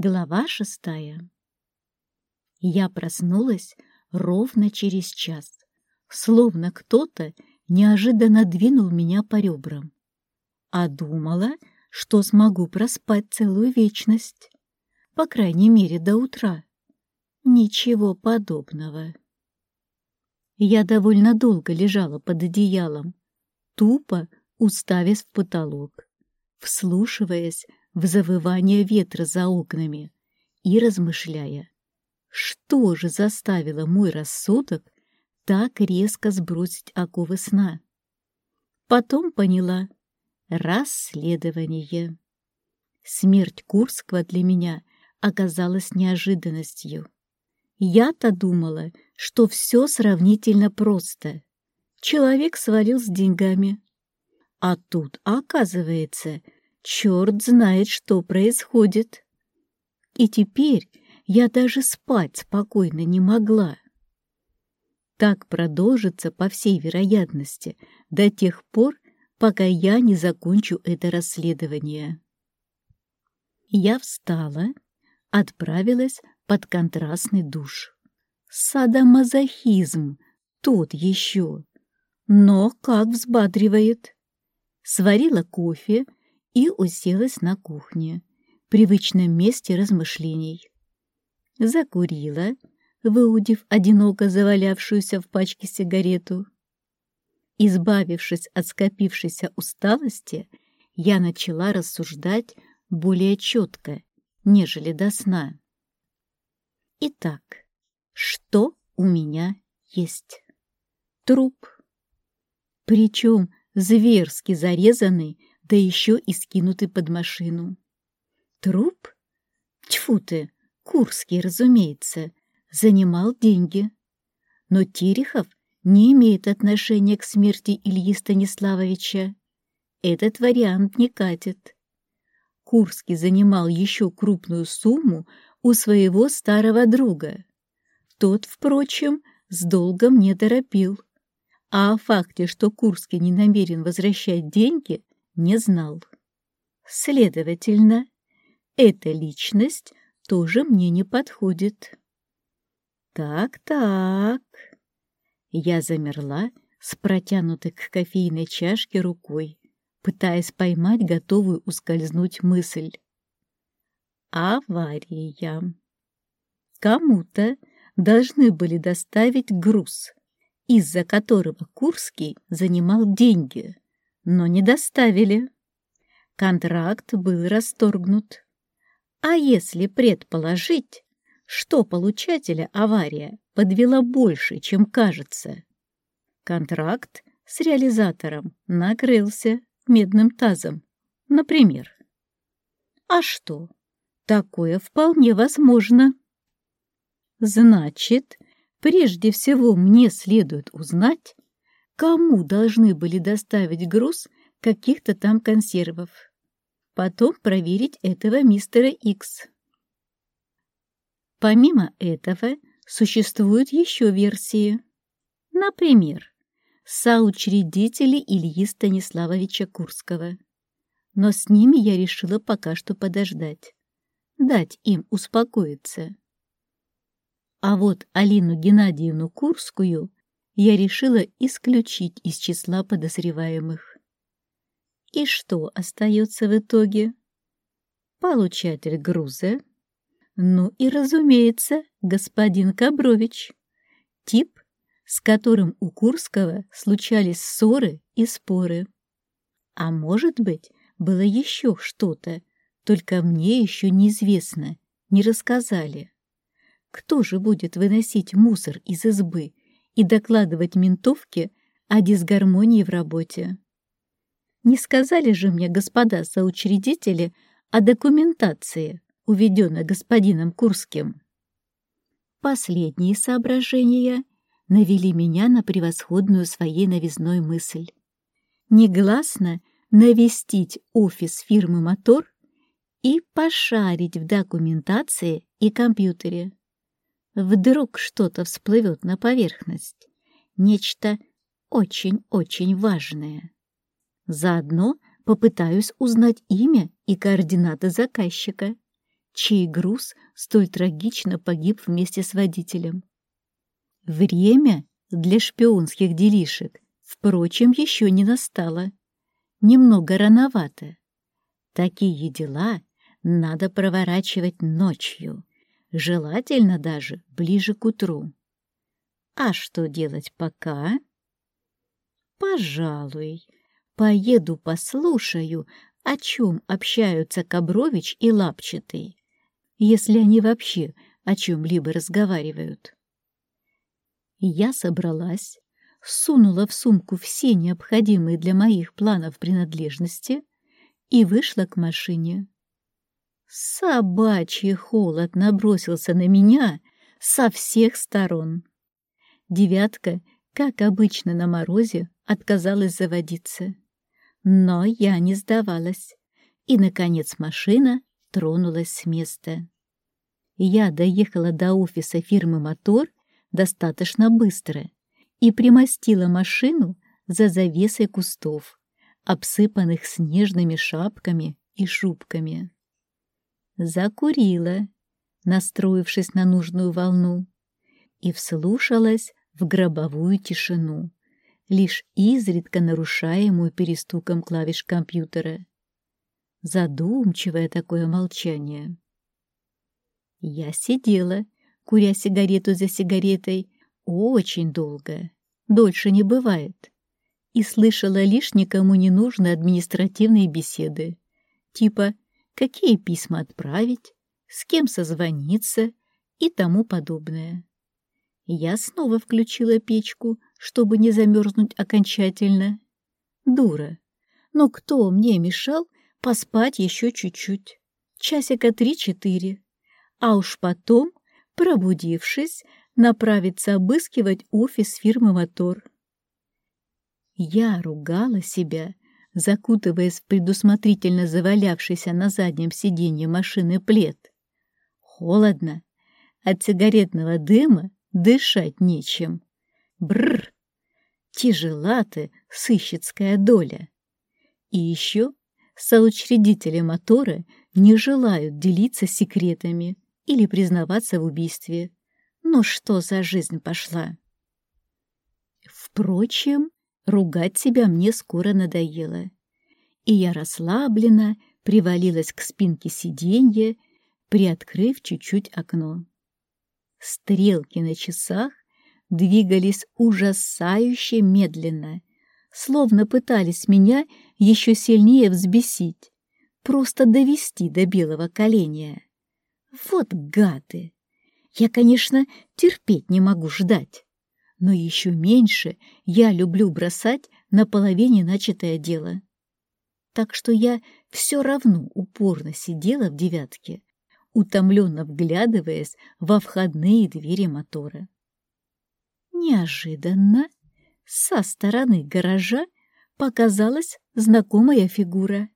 Глава шестая. Я проснулась ровно через час, словно кто-то неожиданно двинул меня по ребрам. А думала, что смогу проспать целую вечность, по крайней мере, до утра. Ничего подобного. Я довольно долго лежала под одеялом, тупо уставясь в потолок, вслушиваясь в завывание ветра за окнами и размышляя, что же заставило мой рассудок так резко сбросить оковы сна. Потом поняла — расследование. Смерть Курского для меня оказалась неожиданностью. Я-то думала, что все сравнительно просто. Человек свалил с деньгами. А тут, оказывается, Черт знает, что происходит. И теперь я даже спать спокойно не могла. Так продолжится, по всей вероятности, до тех пор, пока я не закончу это расследование. Я встала, отправилась под контрастный душ. Садомазохизм, тот еще, но как взбадривает. Сварила кофе и уселась на кухне, привычном месте размышлений. Закурила, выудив одиноко завалявшуюся в пачке сигарету. Избавившись от скопившейся усталости, я начала рассуждать более четко, нежели до сна. Итак, что у меня есть? Труп. Причем зверски зарезанный да еще и скинутый под машину. Труп? Тьфу ты, Курский, разумеется, занимал деньги. Но Терехов не имеет отношения к смерти Ильи Станиславовича. Этот вариант не катит. Курский занимал еще крупную сумму у своего старого друга. Тот, впрочем, с долгом не торопил. А о факте, что Курский не намерен возвращать деньги, не знал. Следовательно, эта личность тоже мне не подходит. Так-так. Я замерла с протянутой к кофейной чашке рукой, пытаясь поймать готовую ускользнуть мысль. Авария. Кому-то должны были доставить груз, из-за которого Курский занимал деньги но не доставили. Контракт был расторгнут. А если предположить, что получателя авария подвела больше, чем кажется? Контракт с реализатором накрылся медным тазом, например. А что? Такое вполне возможно. Значит, прежде всего мне следует узнать, кому должны были доставить груз каких-то там консервов. Потом проверить этого мистера Икс. Помимо этого, существуют еще версии. Например, соучредители Ильи Станиславовича Курского. Но с ними я решила пока что подождать, дать им успокоиться. А вот Алину Геннадьевну Курскую я решила исключить из числа подозреваемых. И что остается в итоге? Получатель груза. Ну и, разумеется, господин Кабрович. Тип, с которым у Курского случались ссоры и споры. А может быть, было еще что-то, только мне еще неизвестно, не рассказали. Кто же будет выносить мусор из избы и докладывать ментовке о дисгармонии в работе. Не сказали же мне, господа соучредители, о документации, уведенной господином Курским. Последние соображения навели меня на превосходную своей новизной мысль. Негласно навестить офис фирмы «Мотор» и пошарить в документации и компьютере. Вдруг что-то всплывет на поверхность. Нечто очень-очень важное. Заодно попытаюсь узнать имя и координаты заказчика. чей груз столь трагично погиб вместе с водителем. Время для шпионских делишек, впрочем, еще не настало. Немного рановато. Такие дела надо проворачивать ночью, желательно даже ближе к утру. А что делать пока? Пожалуй, поеду послушаю, о чем общаются Кобрович и Лапчатый, если они вообще о чем-либо разговаривают. Я собралась, сунула в сумку все необходимые для моих планов принадлежности и вышла к машине. Собачий холод набросился на меня со всех сторон. Девятка, как обычно на морозе, отказалась заводиться. Но я не сдавалась, и, наконец, машина тронулась с места. Я доехала до офиса фирмы «Мотор» достаточно быстро и примостила машину за завесой кустов, обсыпанных снежными шапками и шубками. Закурила, настроившись на нужную волну, и вслушалась в гробовую тишину, лишь изредка нарушаемую перестуком клавиш компьютера. Задумчивое такое молчание. Я сидела, куря сигарету за сигаретой, очень долго, дольше не бывает, и слышала лишь никому не нужные административные беседы, типа «какие письма отправить», «с кем созвониться» и тому подобное. Я снова включила печку, чтобы не замерзнуть окончательно. Дура. Но кто мне мешал поспать еще чуть-чуть? Часика три-четыре. А уж потом, пробудившись, направиться обыскивать офис фирмы «Мотор». Я ругала себя, закутываясь в предусмотрительно завалявшийся на заднем сиденье машины плед. Холодно. От сигаретного дыма дышать нечем. Бррр! Тяжела ты, сыщицкая доля. И еще соучредители мотора не желают делиться секретами или признаваться в убийстве. Ну что за жизнь пошла? Впрочем, ругать себя мне скоро надоело. И я расслабленно привалилась к спинке сиденья, приоткрыв чуть-чуть окно. Стрелки на часах двигались ужасающе медленно, словно пытались меня еще сильнее взбесить, просто довести до белого коленя. Вот гады! Я, конечно, терпеть не могу ждать, но еще меньше я люблю бросать на половине начатое дело. Так что я все равно упорно сидела в девятке, утомленно вглядываясь во входные двери мотора. Неожиданно со стороны гаража показалась знакомая фигура.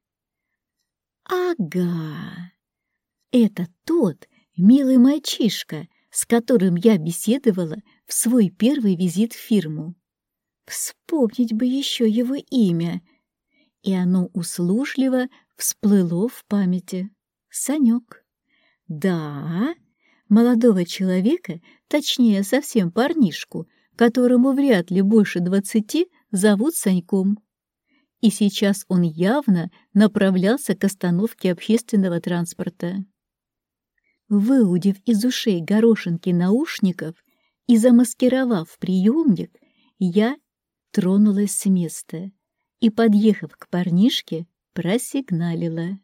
«Ага, это тот милый мальчишка, с которым я беседовала в свой первый визит в фирму. Вспомнить бы еще его имя, и оно услужливо всплыло в памяти. Санек. Да, молодого человека, точнее, совсем парнишку, которому вряд ли больше двадцати, зовут Саньком. И сейчас он явно направлялся к остановке общественного транспорта. Выудив из ушей горошинки наушников и замаскировав приемник, я тронулась с места и, подъехав к парнишке, просигналила.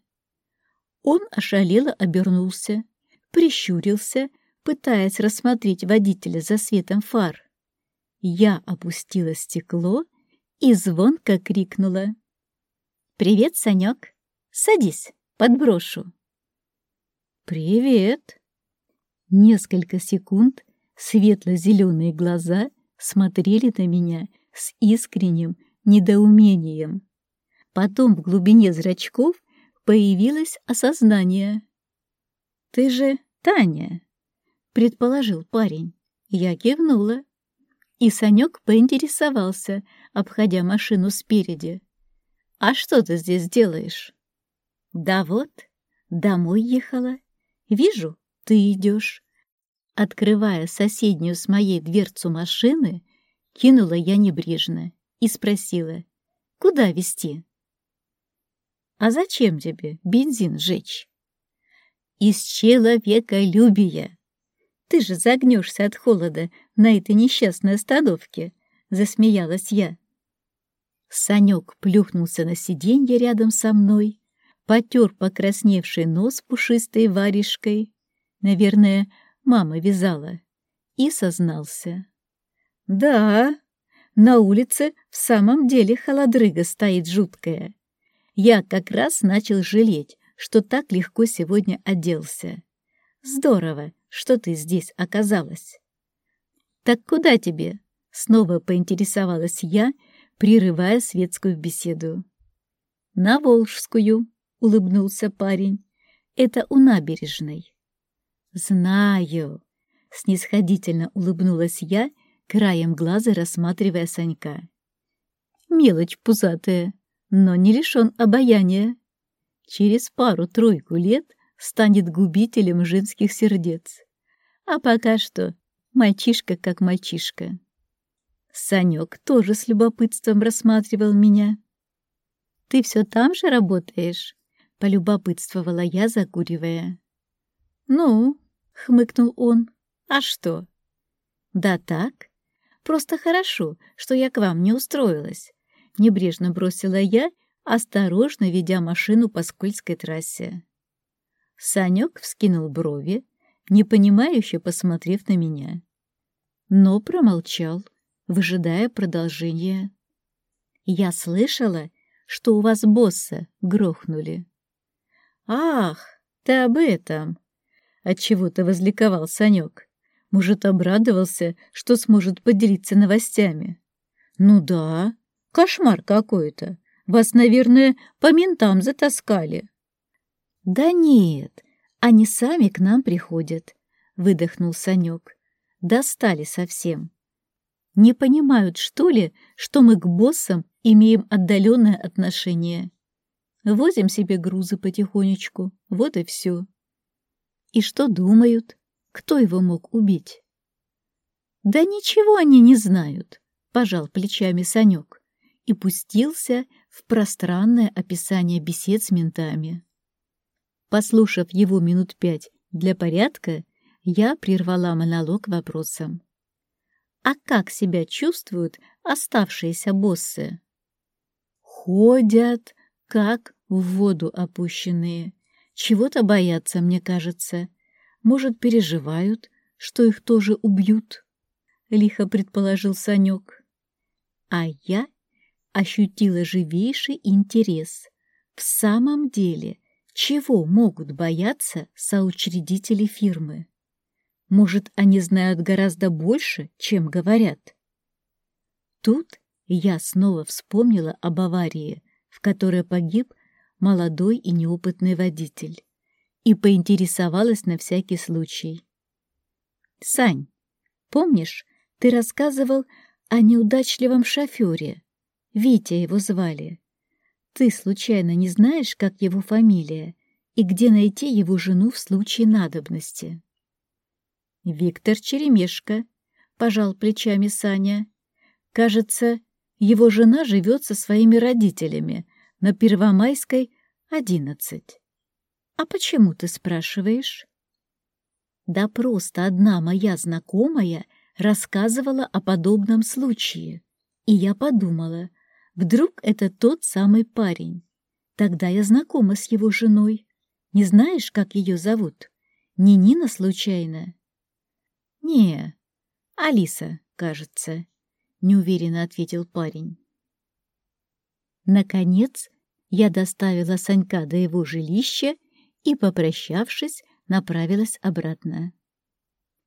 Он ошалело обернулся, прищурился, пытаясь рассмотреть водителя за светом фар. Я опустила стекло и звонко крикнула. «Привет, Санек! Садись, подброшу!» «Привет!» Несколько секунд светло-зеленые глаза смотрели на меня с искренним недоумением. Потом в глубине зрачков появилось осознание. «Ты же Таня», — предположил парень. Я кивнула. И Санек поинтересовался, обходя машину спереди. «А что ты здесь делаешь?» «Да вот, домой ехала. Вижу, ты идешь. Открывая соседнюю с моей дверцу машины, кинула я небрежно и спросила, куда везти? А зачем тебе бензин жечь? Из человеколюбия. Ты же загнешься от холода на этой несчастной остановке, засмеялась я. Санек плюхнулся на сиденье рядом со мной, потер покрасневший нос пушистой варежкой, наверное, мама вязала, и сознался. «Да, на улице в самом деле холодрыга стоит жуткая. Я как раз начал жалеть, что так легко сегодня оделся. Здорово, что ты здесь оказалась». «Так куда тебе?» — снова поинтересовалась я, прерывая светскую беседу. «На Волжскую», — улыбнулся парень. «Это у набережной». «Знаю», — снисходительно улыбнулась я, краем глаза рассматривая Санька. «Мелочь пузатая, но не лишен обаяния. Через пару-тройку лет станет губителем женских сердец. А пока что мальчишка как мальчишка». Санек тоже с любопытством рассматривал меня. «Ты все там же работаешь?» — полюбопытствовала я, закуривая. «Ну», — хмыкнул он, — «а что?» «Да так. Просто хорошо, что я к вам не устроилась», — небрежно бросила я, осторожно ведя машину по скользкой трассе. Санек вскинул брови, непонимающе посмотрев на меня. Но промолчал, выжидая продолжения. «Я слышала, что у вас босса грохнули». «Ах, ты об этом!» — отчего-то возликовал Санек. Может, обрадовался, что сможет поделиться новостями. «Ну да, кошмар какой-то. Вас, наверное, по ментам затаскали». «Да нет, они сами к нам приходят», — выдохнул Санек. «Достали совсем. Не понимают, что ли, что мы к боссам имеем отдаленное отношение. Возим себе грузы потихонечку, вот и все. И что думают? Кто его мог убить? Да ничего они не знают, пожал плечами Санек и пустился в пространное описание бесед с ментами. Послушав его минут пять для порядка, я прервала монолог вопросом. А как себя чувствуют оставшиеся боссы? Ходят, как в воду опущенные. Чего-то боятся, мне кажется. Может, переживают, что их тоже убьют? Лихо предположил Санек. А я ощутила живейший интерес. В самом деле, чего могут бояться соучредители фирмы? Может, они знают гораздо больше, чем говорят? Тут я снова вспомнила об аварии, в которой погиб молодой и неопытный водитель, и поинтересовалась на всякий случай. «Сань, помнишь, ты рассказывал о неудачливом шофере? Витя его звали. Ты случайно не знаешь, как его фамилия и где найти его жену в случае надобности?» «Виктор Черемешко», — пожал плечами Саня. «Кажется, его жена живет со своими родителями на Первомайской, 11. А почему ты спрашиваешь? Да просто одна моя знакомая рассказывала о подобном случае, и я подумала, вдруг это тот самый парень. Тогда я знакома с его женой. Не знаешь, как ее зовут? Не Нина случайно? Не, Алиса, кажется, неуверенно ответил парень. Наконец, я доставила Санька до его жилища и, попрощавшись, направилась обратно.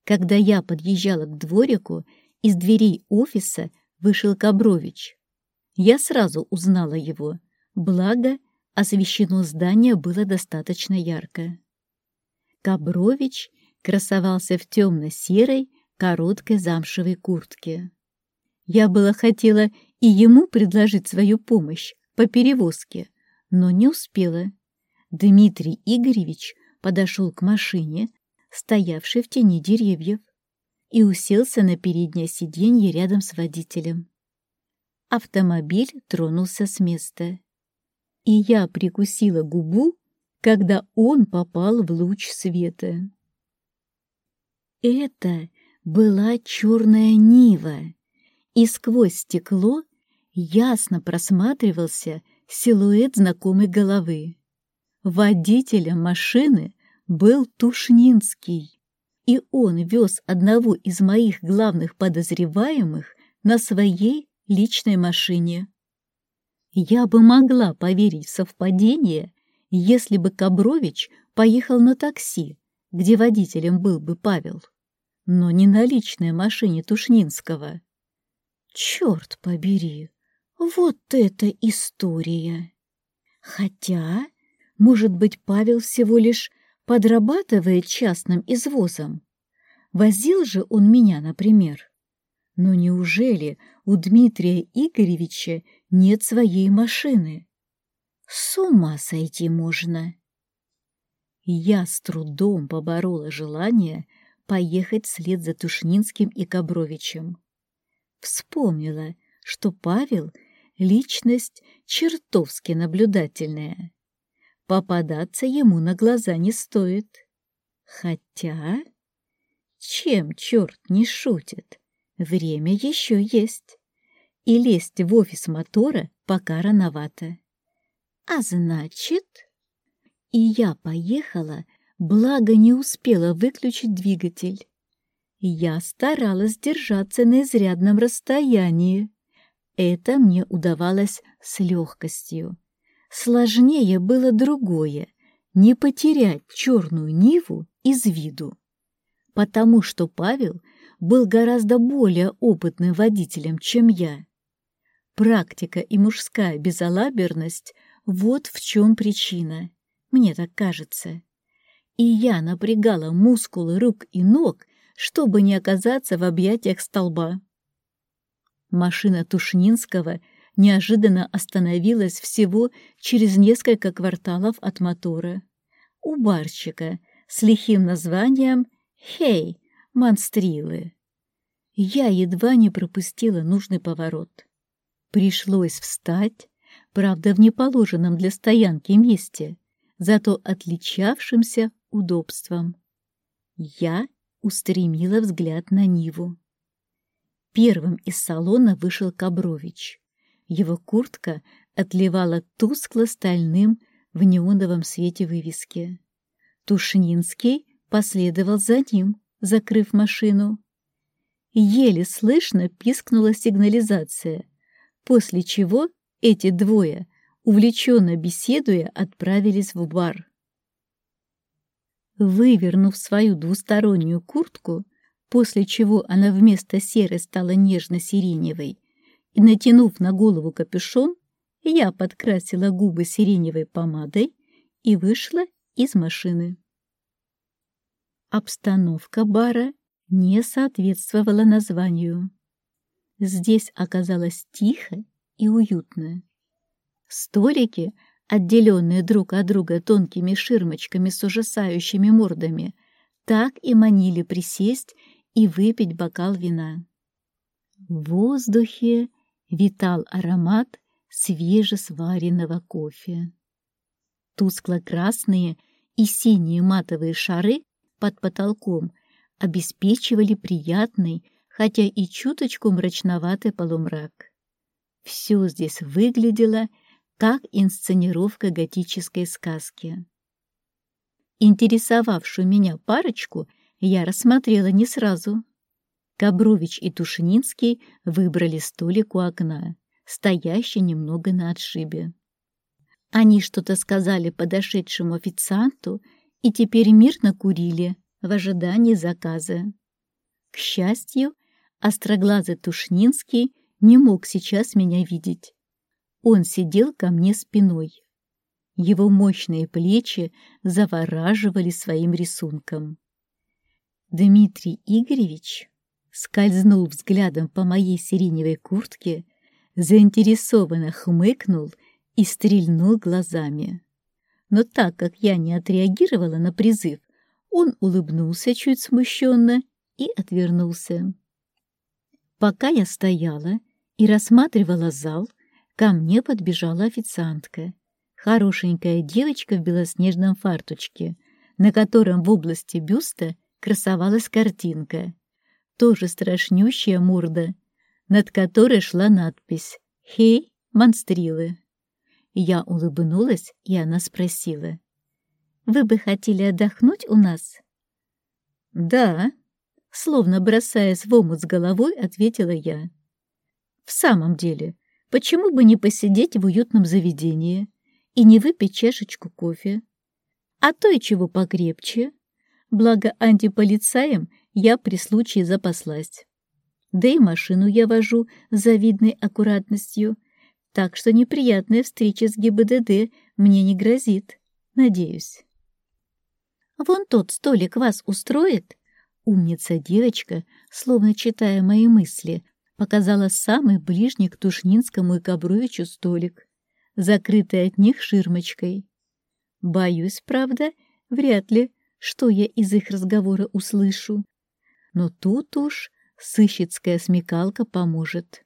Когда я подъезжала к дворику, из дверей офиса вышел Кабрович. Я сразу узнала его, благо освещено здание было достаточно ярко. Кабрович красовался в темно-серой, короткой замшевой куртке. Я было хотела и ему предложить свою помощь по перевозке, но не успела. Дмитрий Игоревич подошел к машине, стоявшей в тени деревьев, и уселся на переднее сиденье рядом с водителем. Автомобиль тронулся с места. И я прикусила губу, когда он попал в луч света. Это была черная Нива, и сквозь стекло ясно просматривался силуэт знакомой головы. Водителем машины был Тушнинский, и он вез одного из моих главных подозреваемых на своей личной машине. Я бы могла поверить в совпадение, если бы Кабрович поехал на такси, где водителем был бы Павел, но не на личной машине Тушнинского. Черт побери, вот это история! Хотя, может быть, Павел всего лишь подрабатывает частным извозом. Возил же он меня, например. Но неужели у Дмитрия Игоревича нет своей машины? С ума сойти можно. Я с трудом поборола желание поехать вслед за Тушнинским и Кабровичем. Вспомнила, что Павел — личность чертовски наблюдательная. Попадаться ему на глаза не стоит. Хотя... Чем черт не шутит? Время еще есть. И лезть в офис мотора пока рановато. А значит... И я поехала, благо не успела выключить двигатель. Я старалась держаться на изрядном расстоянии. Это мне удавалось с легкостью. Сложнее было другое — не потерять черную Ниву из виду. Потому что Павел был гораздо более опытным водителем, чем я. Практика и мужская безалаберность — вот в чем причина, мне так кажется. И я напрягала мускулы рук и ног, чтобы не оказаться в объятиях столба. Машина Тушнинского неожиданно остановилась всего через несколько кварталов от мотора. У барчика с лихим названием «Хей, монстрилы». Я едва не пропустила нужный поворот. Пришлось встать, правда, в неположенном для стоянки месте, зато отличавшимся удобством. Я устремила взгляд на Ниву. Первым из салона вышел Кабрович. Его куртка отливала тускло-стальным в неоновом свете вывески. Тушнинский последовал за ним, закрыв машину. Еле слышно пискнула сигнализация, после чего эти двое, увлеченно беседуя, отправились в бар. Вывернув свою двустороннюю куртку, после чего она вместо серой стала нежно-сиреневой, и, натянув на голову капюшон, я подкрасила губы сиреневой помадой и вышла из машины. Обстановка бара не соответствовала названию. Здесь оказалось тихо и уютно. Столики, отделенные друг от друга тонкими ширмочками с ужасающими мордами, так и манили присесть и выпить бокал вина. В воздухе витал аромат свежесваренного кофе. Тускло-красные и синие матовые шары под потолком обеспечивали приятный, хотя и чуточку мрачноватый полумрак. Все здесь выглядело как инсценировка готической сказки. Интересовавшую меня парочку я рассмотрела не сразу. Кабрович и Тушининский выбрали столик у окна, стоящий немного на отшибе. Они что-то сказали подошедшему официанту и теперь мирно курили в ожидании заказа. К счастью, остроглазый Тушнинский не мог сейчас меня видеть. Он сидел ко мне спиной. Его мощные плечи завораживали своим рисунком. Дмитрий Игоревич скользнул взглядом по моей сиреневой куртке, заинтересованно хмыкнул и стрельнул глазами. Но так как я не отреагировала на призыв, он улыбнулся чуть смущенно и отвернулся. Пока я стояла и рассматривала зал, ко мне подбежала официантка. Хорошенькая девочка в белоснежном фарточке, на котором в области бюста красовалась картинка. Тоже страшнющая морда, над которой шла надпись «Хей, монстрилы». Я улыбнулась, и она спросила. «Вы бы хотели отдохнуть у нас?» «Да», словно бросаясь в омут с головой, ответила я. «В самом деле, почему бы не посидеть в уютном заведении и не выпить чашечку кофе? А то и чего покрепче. Благо антиполицаем я при случае запаслась. Да и машину я вожу с завидной аккуратностью, так что неприятная встреча с ГИБДД мне не грозит, надеюсь. «Вон тот столик вас устроит?» Умница девочка, словно читая мои мысли, показала самый ближний к Тушнинскому и Кабровичу столик, закрытый от них ширмочкой. Боюсь, правда, вряд ли, что я из их разговора услышу. Но тут уж сыщицкая смекалка поможет.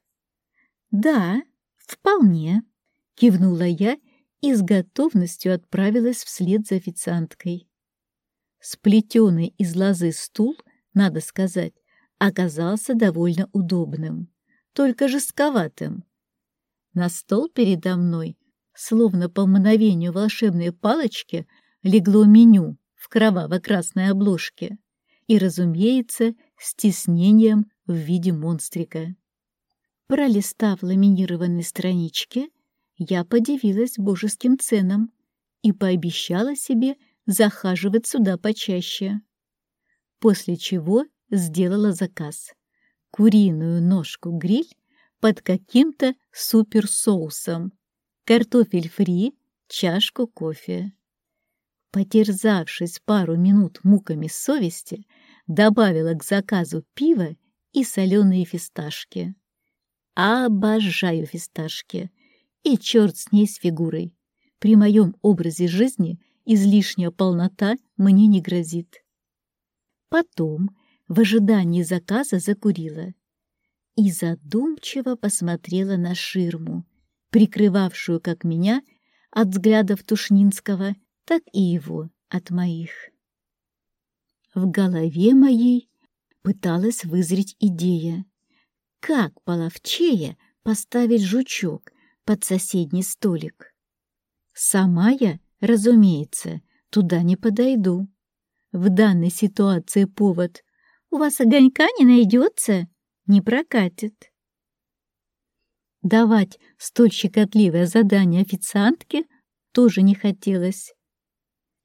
«Да, вполне», — кивнула я и с готовностью отправилась вслед за официанткой. Сплетенный из лозы стул надо сказать, оказался довольно удобным, только жестковатым. На стол передо мной, словно по мгновению волшебной палочки, легло меню в кроваво-красной обложке и, разумеется, с тиснением в виде монстрика. Пролистав ламинированные странички, я подивилась божеским ценам и пообещала себе захаживать сюда почаще после чего сделала заказ. Куриную ножку-гриль под каким-то суперсоусом, картофель фри, чашку кофе. Потерзавшись пару минут муками совести, добавила к заказу пиво и соленые фисташки. Обожаю фисташки. И черт с ней с фигурой. При моем образе жизни излишняя полнота мне не грозит. Потом, в ожидании заказа, закурила и задумчиво посмотрела на ширму, прикрывавшую как меня от взглядов Тушнинского, так и его от моих. В голове моей пыталась вызреть идея, как половчее поставить жучок под соседний столик. Сама я, разумеется, туда не подойду в данной ситуации повод. У вас огонька не найдется, не прокатит. Давать столь щекотливое задание официантке тоже не хотелось.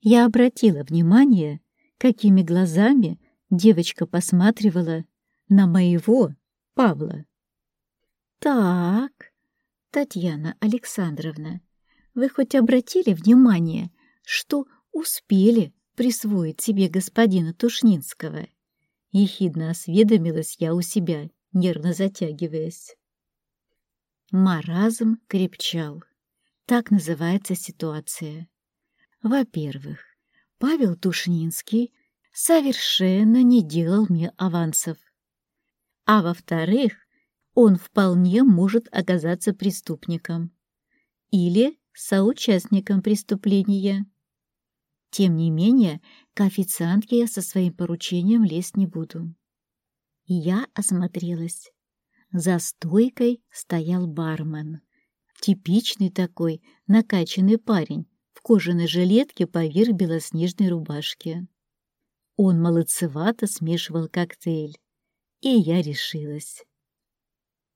Я обратила внимание, какими глазами девочка посматривала на моего Павла. «Так, Татьяна Александровна, вы хоть обратили внимание, что успели присвоить себе господина Тушнинского. Ехидно осведомилась я у себя, нервно затягиваясь. Маразм крепчал. Так называется ситуация. Во-первых, Павел Тушнинский совершенно не делал мне авансов. А во-вторых, он вполне может оказаться преступником или соучастником преступления. Тем не менее, к официантке я со своим поручением лезть не буду. Я осмотрелась. За стойкой стоял бармен. Типичный такой накачанный парень в кожаной жилетке поверх белоснежной рубашки. Он молодцевато смешивал коктейль, и я решилась.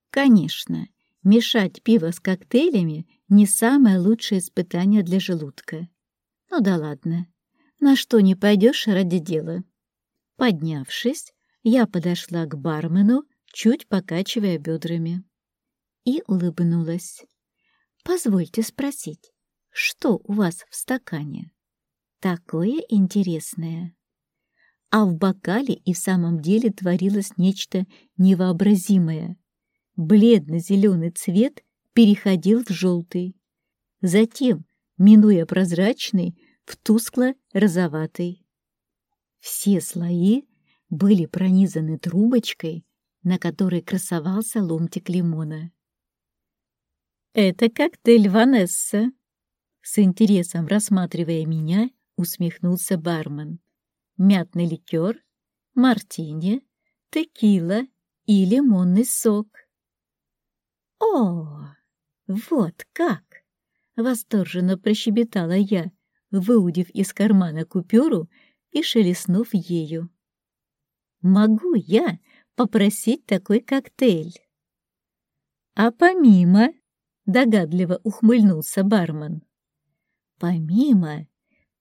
Конечно, мешать пиво с коктейлями не самое лучшее испытание для желудка. Ну да ладно, на что не пойдешь ради дела. Поднявшись, я подошла к бармену, чуть покачивая бедрами. И улыбнулась. «Позвольте спросить, что у вас в стакане? Такое интересное». А в бокале и в самом деле творилось нечто невообразимое. Бледно-зеленый цвет переходил в желтый. Затем минуя прозрачный в тускло-розоватый. Все слои были пронизаны трубочкой, на которой красовался ломтик лимона. «Это коктейль Ванесса», — с интересом рассматривая меня, усмехнулся бармен. «Мятный ликер, мартини, текила и лимонный сок». «О, вот как!» — восторженно прощебетала я, выудив из кармана купюру и шелестнув ею. «Могу я попросить такой коктейль?» «А помимо...» — догадливо ухмыльнулся бармен. «Помимо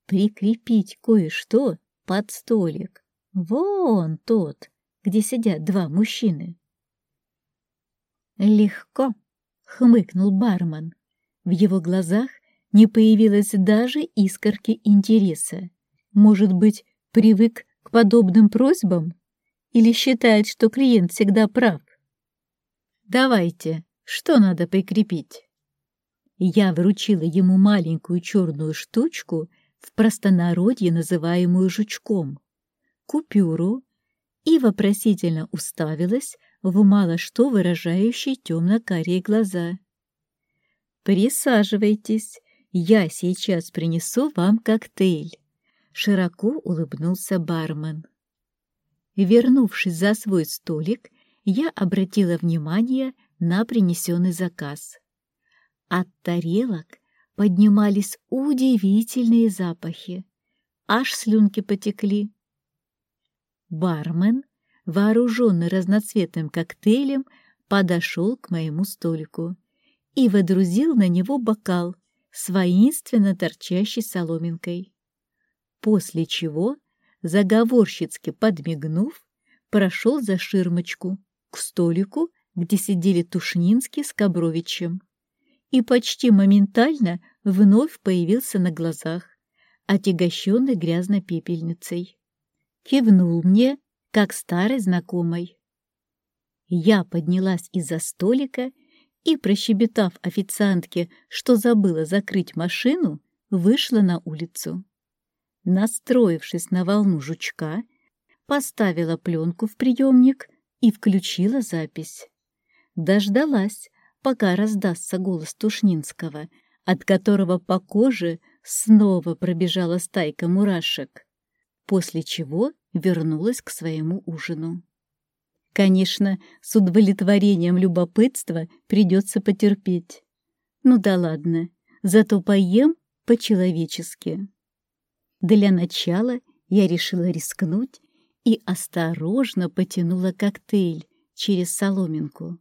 прикрепить кое-что под столик. Вон тот, где сидят два мужчины». «Легко», — хмыкнул бармен. В его глазах не появилось даже искорки интереса. Может быть, привык к подобным просьбам? Или считает, что клиент всегда прав? «Давайте, что надо прикрепить?» Я вручила ему маленькую черную штучку, в простонародье называемую жучком, купюру, и вопросительно уставилась в мало что выражающие темно-карие глаза. «Присаживайтесь, я сейчас принесу вам коктейль», — широко улыбнулся бармен. Вернувшись за свой столик, я обратила внимание на принесенный заказ. От тарелок поднимались удивительные запахи, аж слюнки потекли. Бармен, вооруженный разноцветным коктейлем, подошел к моему столику и водрузил на него бокал с воинственно торчащей соломинкой. После чего заговорщицки подмигнув, прошел за ширмочку к столику, где сидели Тушнинский с Кобровичем, и почти моментально вновь появился на глазах, отягощенный грязной пепельницей. Кивнул мне, как старый знакомый. Я поднялась из-за столика и, прощебетав официантке, что забыла закрыть машину, вышла на улицу настроившись на волну жучка, поставила пленку в приемник и включила запись. Дождалась, пока раздастся голос Тушнинского, от которого по коже снова пробежала стайка мурашек, после чего вернулась к своему ужину. Конечно, с удовлетворением любопытства придется потерпеть. Ну да ладно, зато поем по-человечески. Для начала я решила рискнуть и осторожно потянула коктейль через соломинку.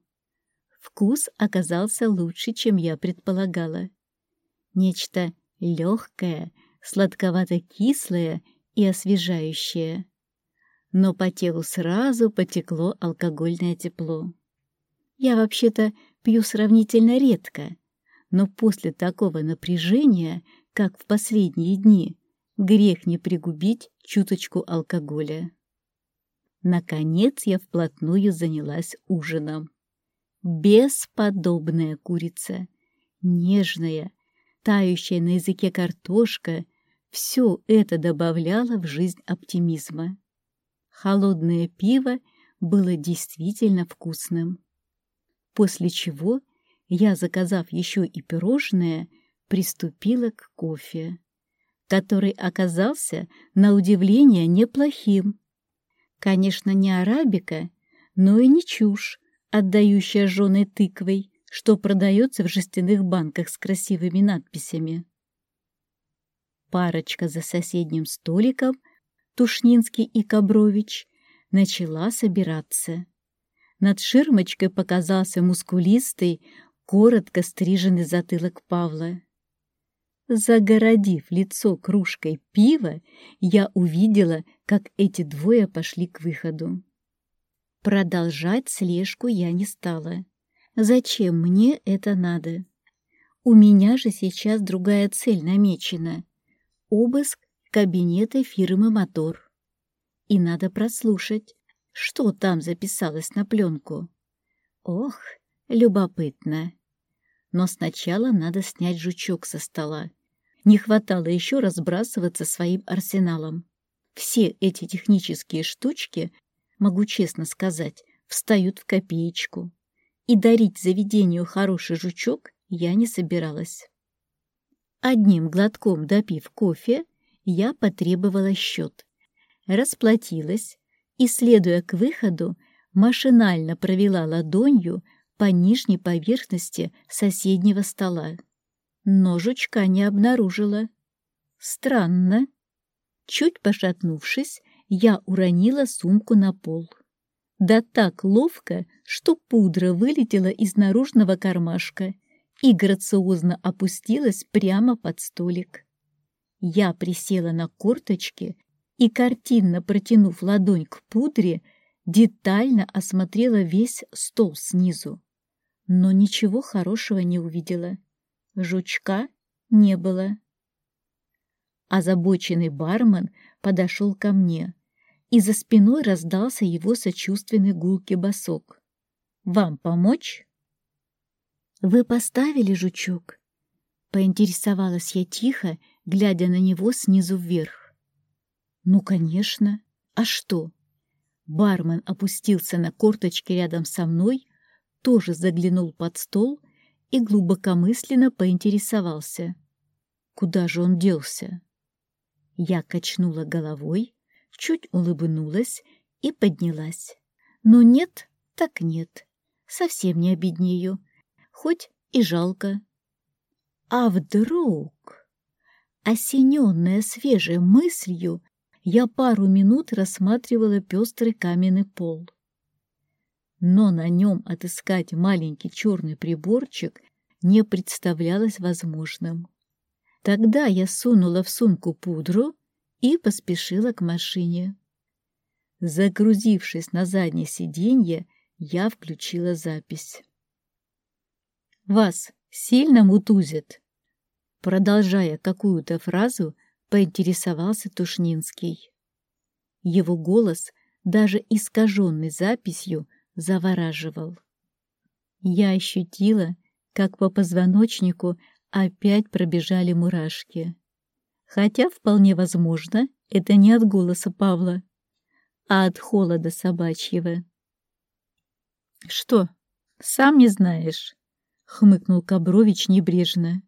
Вкус оказался лучше, чем я предполагала. Нечто легкое, сладковато-кислое и освежающее. Но по телу сразу потекло алкогольное тепло. Я вообще-то пью сравнительно редко, но после такого напряжения, как в последние дни, Грех не пригубить чуточку алкоголя. Наконец я вплотную занялась ужином. Бесподобная курица, нежная, тающая на языке картошка — все это добавляло в жизнь оптимизма. Холодное пиво было действительно вкусным. После чего я, заказав еще и пирожное, приступила к кофе который оказался, на удивление, неплохим. Конечно, не арабика, но и не чушь, отдающая жженой тыквой, что продается в жестяных банках с красивыми надписями. Парочка за соседним столиком, Тушнинский и Кобрович, начала собираться. Над ширмочкой показался мускулистый, коротко стриженный затылок Павла. Загородив лицо кружкой пива, я увидела, как эти двое пошли к выходу. Продолжать слежку я не стала. Зачем мне это надо? У меня же сейчас другая цель намечена. Обыск кабинета фирмы «Мотор». И надо прослушать, что там записалось на пленку. Ох, любопытно. Но сначала надо снять жучок со стола, Не хватало еще разбрасываться своим арсеналом. Все эти технические штучки, могу честно сказать, встают в копеечку. И дарить заведению хороший жучок я не собиралась. Одним глотком допив кофе, я потребовала счет. Расплатилась и, следуя к выходу, машинально провела ладонью по нижней поверхности соседнего стола. Но жучка не обнаружила. Странно. Чуть пошатнувшись, я уронила сумку на пол. Да так ловко, что пудра вылетела из наружного кармашка и грациозно опустилась прямо под столик. Я присела на корточки и, картинно протянув ладонь к пудре, детально осмотрела весь стол снизу. Но ничего хорошего не увидела. Жучка не было. Озабоченный бармен подошел ко мне, и за спиной раздался его сочувственный гулкий босок. «Вам помочь?» «Вы поставили жучок?» Поинтересовалась я тихо, глядя на него снизу вверх. «Ну, конечно. А что?» Бармен опустился на корточки рядом со мной, тоже заглянул под стол и глубокомысленно поинтересовался. Куда же он делся? Я качнула головой, чуть улыбнулась и поднялась. Но нет, так нет. Совсем не обеднею. Хоть и жалко. А вдруг, осененная свежей мыслью, я пару минут рассматривала пестрый каменный пол но на нем отыскать маленький черный приборчик не представлялось возможным. Тогда я сунула в сумку пудру и поспешила к машине. Загрузившись на заднее сиденье, я включила запись. «Вас сильно мутузит?» Продолжая какую-то фразу, поинтересовался Тушнинский. Его голос, даже искаженный записью, завораживал. Я ощутила, как по позвоночнику опять пробежали мурашки. Хотя, вполне возможно, это не от голоса Павла, а от холода собачьего. «Что, сам не знаешь?» — хмыкнул Кобрович небрежно.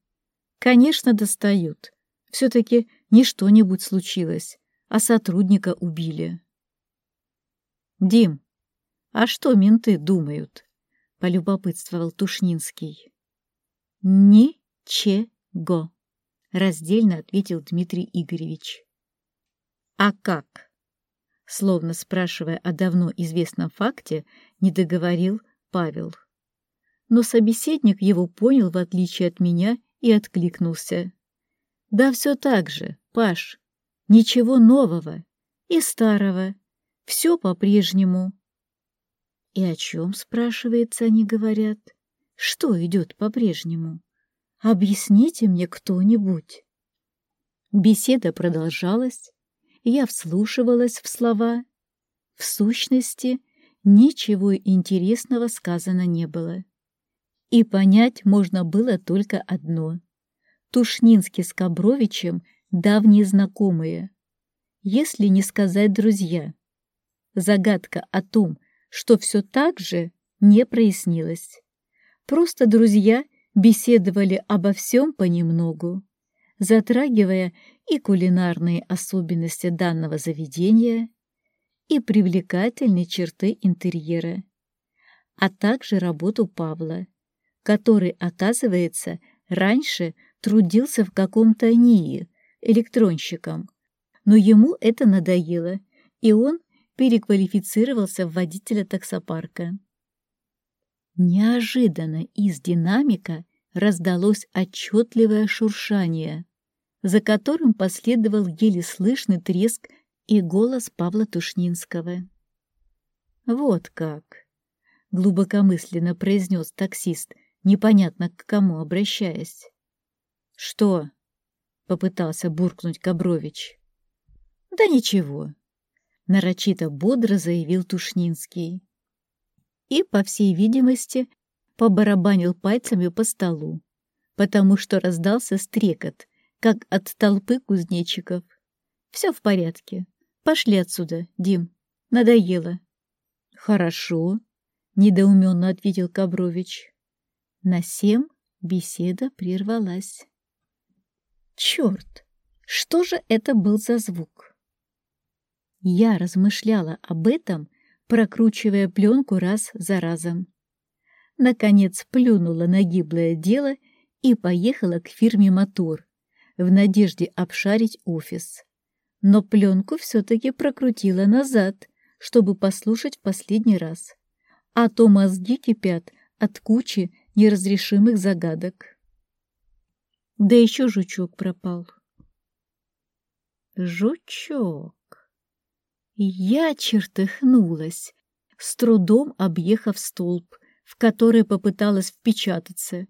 «Конечно, достают. Все-таки не что-нибудь случилось, а сотрудника убили». «Дим, «А что менты думают?» — полюбопытствовал Тушнинский. «Ничего», — раздельно ответил Дмитрий Игоревич. «А как?» Словно спрашивая о давно известном факте, не договорил Павел. Но собеседник его понял, в отличие от меня, и откликнулся. «Да все так же, Паш. Ничего нового и старого. Все по-прежнему. И о чем, спрашивается, они говорят? Что идет по-прежнему? Объясните мне кто-нибудь. Беседа продолжалась, я вслушивалась в слова. В сущности, ничего интересного сказано не было. И понять можно было только одно. Тушнинский с Кобровичем давние знакомые, если не сказать друзья. Загадка о том, что все так же не прояснилось. Просто друзья беседовали обо всем понемногу, затрагивая и кулинарные особенности данного заведения, и привлекательные черты интерьера, а также работу Павла, который, оказывается, раньше трудился в каком-то НИИ электронщиком, но ему это надоело, и он переквалифицировался в водителя таксопарка. Неожиданно из динамика раздалось отчетливое шуршание, за которым последовал еле слышный треск и голос Павла Тушнинского. «Вот как!» — глубокомысленно произнес таксист, непонятно к кому обращаясь. «Что?» — попытался буркнуть Кобрович. «Да ничего, — нарочито бодро заявил Тушнинский. И, по всей видимости, побарабанил пальцами по столу, потому что раздался стрекот, как от толпы кузнечиков. Все в порядке. Пошли отсюда, Дим. Надоело. Хорошо, недоуменно ответил Кабрович. На сем беседа прервалась. Черт! Что же это был за звук? Я размышляла об этом, прокручивая пленку раз за разом. Наконец плюнула на гиблое дело и поехала к фирме «Мотор» в надежде обшарить офис. Но пленку все-таки прокрутила назад, чтобы послушать в последний раз. А то мозги кипят от кучи неразрешимых загадок. Да еще жучок пропал. Жучок. Я чертыхнулась, с трудом объехав столб, в который попыталась впечататься,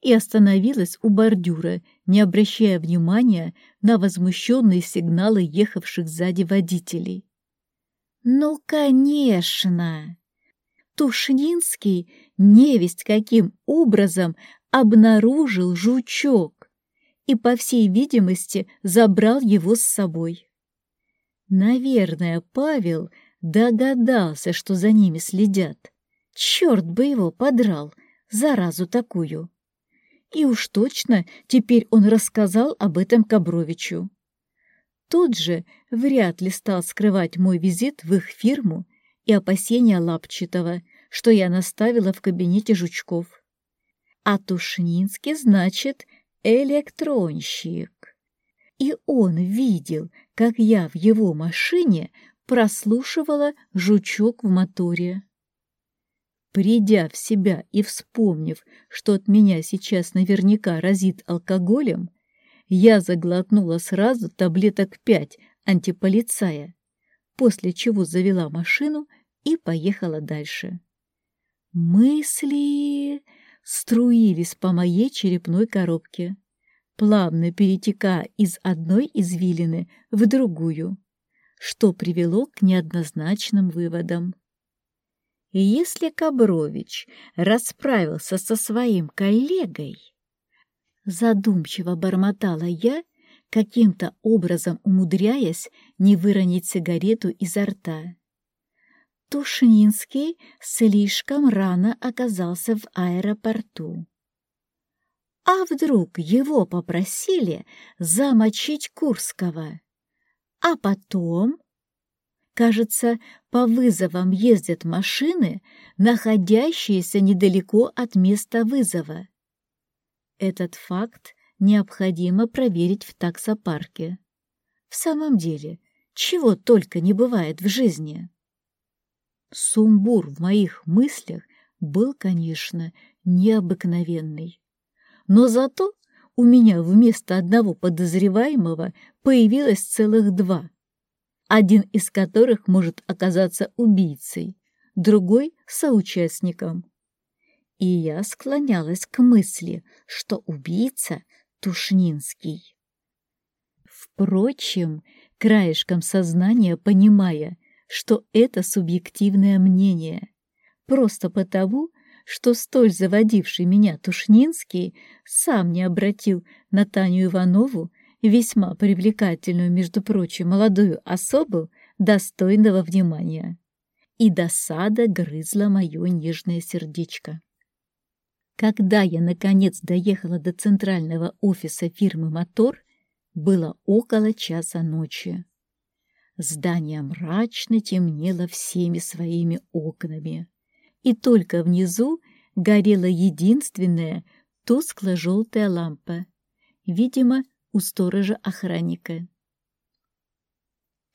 и остановилась у бордюра, не обращая внимания на возмущенные сигналы ехавших сзади водителей. «Ну, конечно!» Тушнинский невесть каким образом обнаружил жучок и, по всей видимости, забрал его с собой. Наверное, Павел догадался, что за ними следят. Черт бы его подрал, заразу такую. И уж точно теперь он рассказал об этом Кабровичу. Тот же вряд ли стал скрывать мой визит в их фирму и опасения Лапчатого, что я наставила в кабинете жучков. А Тушнинский, значит, электронщик. И он видел, как я в его машине прослушивала жучок в моторе. Придя в себя и вспомнив, что от меня сейчас наверняка разит алкоголем, я заглотнула сразу таблеток пять антиполицая, после чего завела машину и поехала дальше. Мысли струились по моей черепной коробке плавно перетекая из одной извилины в другую, что привело к неоднозначным выводам. И если Кабрович расправился со своим коллегой, задумчиво бормотала я, каким-то образом умудряясь не выронить сигарету изо рта. Тушнинский слишком рано оказался в аэропорту. А вдруг его попросили замочить Курского? А потом... Кажется, по вызовам ездят машины, находящиеся недалеко от места вызова. Этот факт необходимо проверить в таксопарке. В самом деле, чего только не бывает в жизни. Сумбур в моих мыслях был, конечно, необыкновенный но зато у меня вместо одного подозреваемого появилось целых два, один из которых может оказаться убийцей, другой — соучастником. И я склонялась к мысли, что убийца — Тушнинский. Впрочем, краешком сознания понимая, что это субъективное мнение, просто потому, что столь заводивший меня Тушнинский сам не обратил на Таню Иванову, весьма привлекательную, между прочим, молодую особу, достойного внимания. И досада грызла мое нежное сердечко. Когда я, наконец, доехала до центрального офиса фирмы «Мотор», было около часа ночи. Здание мрачно темнело всеми своими окнами и только внизу горела единственная тускло-желтая лампа, видимо, у сторожа-охранника.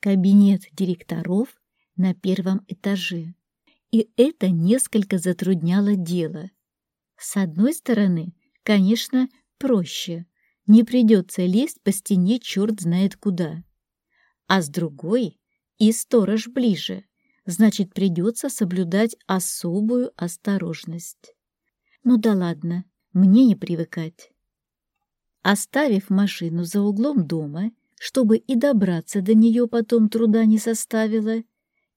Кабинет директоров на первом этаже, и это несколько затрудняло дело. С одной стороны, конечно, проще, не придется лезть по стене черт знает куда. А с другой и сторож ближе, значит, придется соблюдать особую осторожность. Ну да ладно, мне не привыкать. Оставив машину за углом дома, чтобы и добраться до нее потом труда не составило,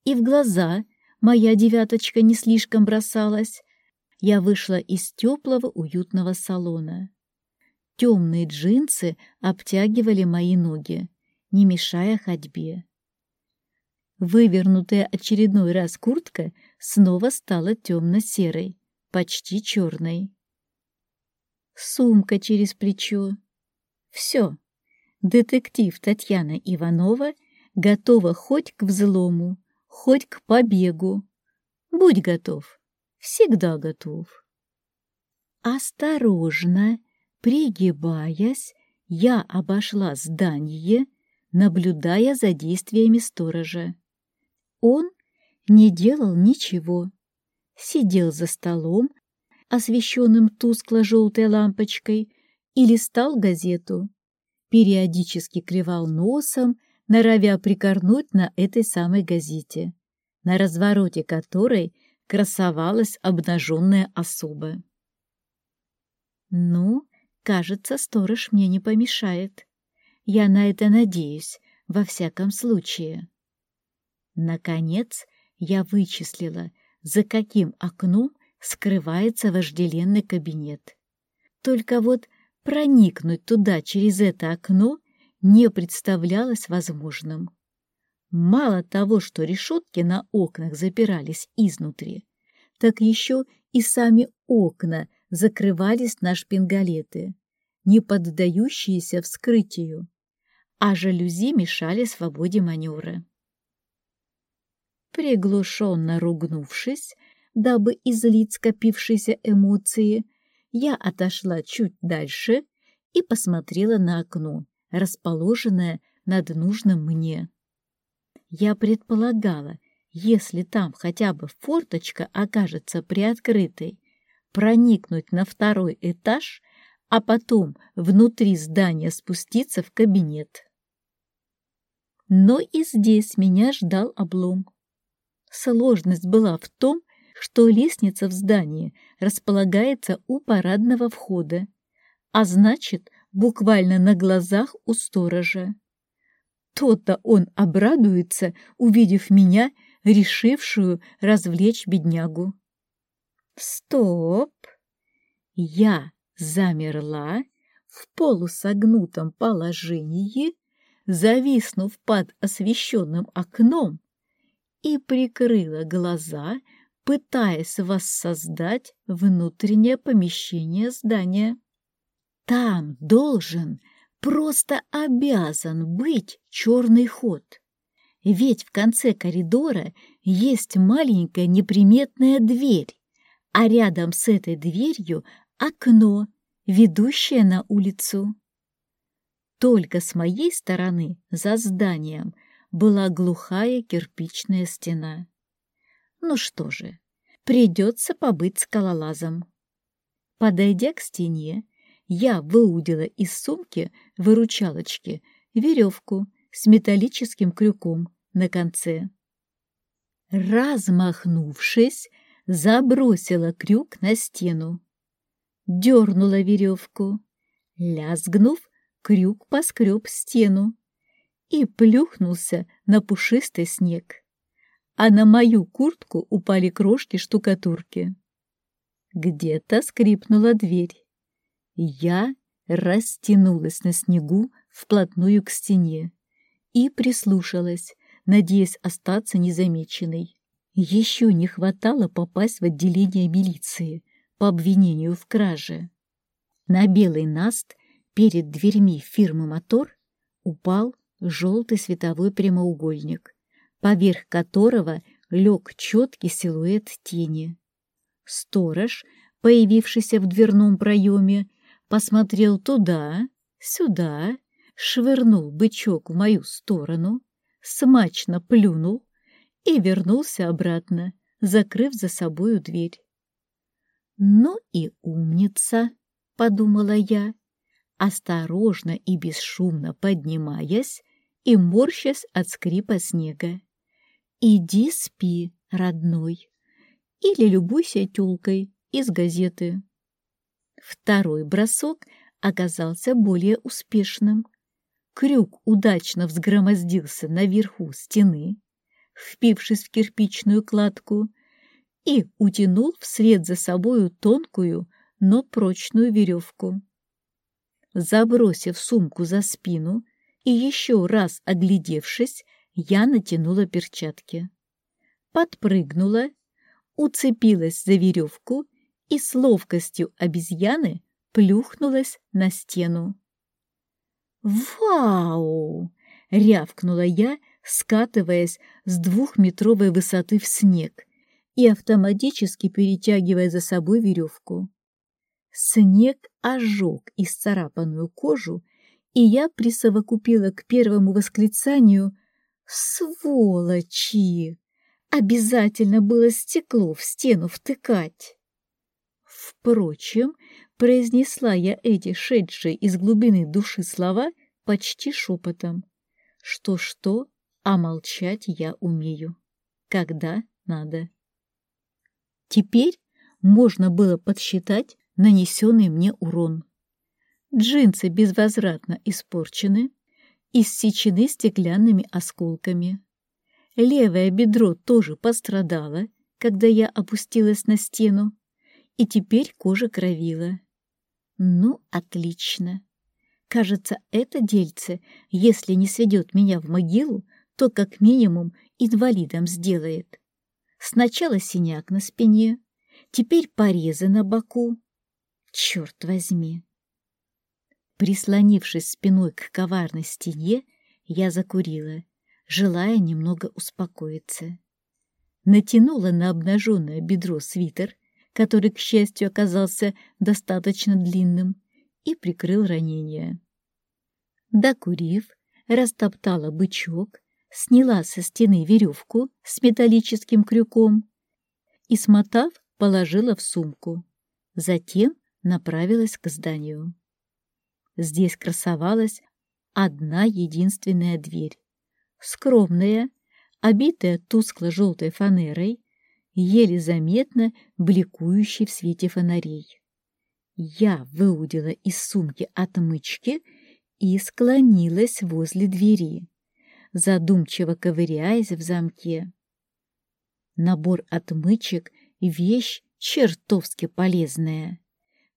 и в глаза моя девяточка не слишком бросалась, я вышла из теплого уютного салона. Темные джинсы обтягивали мои ноги, не мешая ходьбе. Вывернутая очередной раз куртка снова стала темно-серой, почти черной. Сумка через плечо. Все. Детектив Татьяна Иванова готова хоть к взлому, хоть к побегу. Будь готов. Всегда готов. Осторожно, пригибаясь, я обошла здание, наблюдая за действиями сторожа. Он не делал ничего. Сидел за столом, освещенным тускло-желтой лампочкой, и листал газету. Периодически кривал носом, норовя прикорнуть на этой самой газете, на развороте которой красовалась обнаженная особа. «Ну, кажется, сторож мне не помешает. Я на это надеюсь, во всяком случае». Наконец, я вычислила, за каким окном скрывается вожделенный кабинет. Только вот проникнуть туда через это окно не представлялось возможным. Мало того, что решетки на окнах запирались изнутри, так еще и сами окна закрывались на шпингалеты, не поддающиеся вскрытию, а жалюзи мешали свободе маневра. Приглушенно ругнувшись, дабы излить скопившиеся эмоции, я отошла чуть дальше и посмотрела на окно, расположенное над нужным мне. Я предполагала, если там хотя бы форточка окажется приоткрытой, проникнуть на второй этаж, а потом внутри здания спуститься в кабинет. Но и здесь меня ждал облом. Сложность была в том, что лестница в здании располагается у парадного входа, а значит, буквально на глазах у сторожа. То-то он обрадуется, увидев меня, решившую развлечь беднягу. Стоп! Я замерла в полусогнутом положении, зависнув под освещенным окном, и прикрыла глаза, пытаясь воссоздать внутреннее помещение здания. Там должен, просто обязан быть черный ход. Ведь в конце коридора есть маленькая неприметная дверь, а рядом с этой дверью окно, ведущее на улицу. Только с моей стороны, за зданием, была глухая кирпичная стена. Ну что же, придется побыть скалолазом. Подойдя к стене, я выудила из сумки выручалочки веревку с металлическим крюком на конце. Размахнувшись, забросила крюк на стену. Дернула веревку. Лязгнув, крюк поскреб стену и плюхнулся на пушистый снег. А на мою куртку упали крошки штукатурки. Где-то скрипнула дверь. Я растянулась на снегу вплотную к стене и прислушалась, надеясь остаться незамеченной. Еще не хватало попасть в отделение милиции по обвинению в краже. На белый наст перед дверьми фирмы «Мотор» упал желтый световой прямоугольник, поверх которого лег четкий силуэт тени. Сторож, появившийся в дверном проеме, посмотрел туда, сюда, швырнул бычок в мою сторону, смачно плюнул и вернулся обратно, закрыв за собою дверь. «Ну и умница!» — подумала я, осторожно и бесшумно поднимаясь и морщась от скрипа снега. «Иди спи, родной, или любуйся тёлкой из газеты». Второй бросок оказался более успешным. Крюк удачно взгромоздился наверху стены, впившись в кирпичную кладку, и утянул вслед за собою тонкую, но прочную веревку. Забросив сумку за спину и еще раз оглядевшись, я натянула перчатки. Подпрыгнула, уцепилась за веревку и с ловкостью обезьяны плюхнулась на стену. «Вау!» — рявкнула я, скатываясь с двухметровой высоты в снег и автоматически перетягивая за собой веревку. Снег ожег исцарапанную кожу, и я присовокупила к первому восклицанию «Сволочи! Обязательно было стекло в стену втыкать!» Впрочем, произнесла я эти шедшие из глубины души слова почти шепотом. Что-что, а молчать я умею, когда надо. Теперь можно было подсчитать нанесенный мне урон. Джинсы безвозвратно испорчены, иссечены стеклянными осколками. Левое бедро тоже пострадало, когда я опустилась на стену, и теперь кожа кровила. Ну, отлично. Кажется, это дельце, если не сведет меня в могилу, то как минимум инвалидом сделает. Сначала синяк на спине, теперь порезы на боку. Черт возьми! Прислонившись спиной к коварной стене, я закурила, желая немного успокоиться. Натянула на обнаженное бедро свитер, который, к счастью, оказался достаточно длинным, и прикрыл ранение. Докурив, растоптала бычок, сняла со стены веревку с металлическим крюком и, смотав, положила в сумку. Затем направилась к зданию. Здесь красовалась одна единственная дверь. Скромная, обитая тускло-желтой фанерой, еле заметно бликующей в свете фонарей. Я выудила из сумки отмычки и склонилась возле двери, задумчиво ковыряясь в замке. Набор отмычек — вещь чертовски полезная.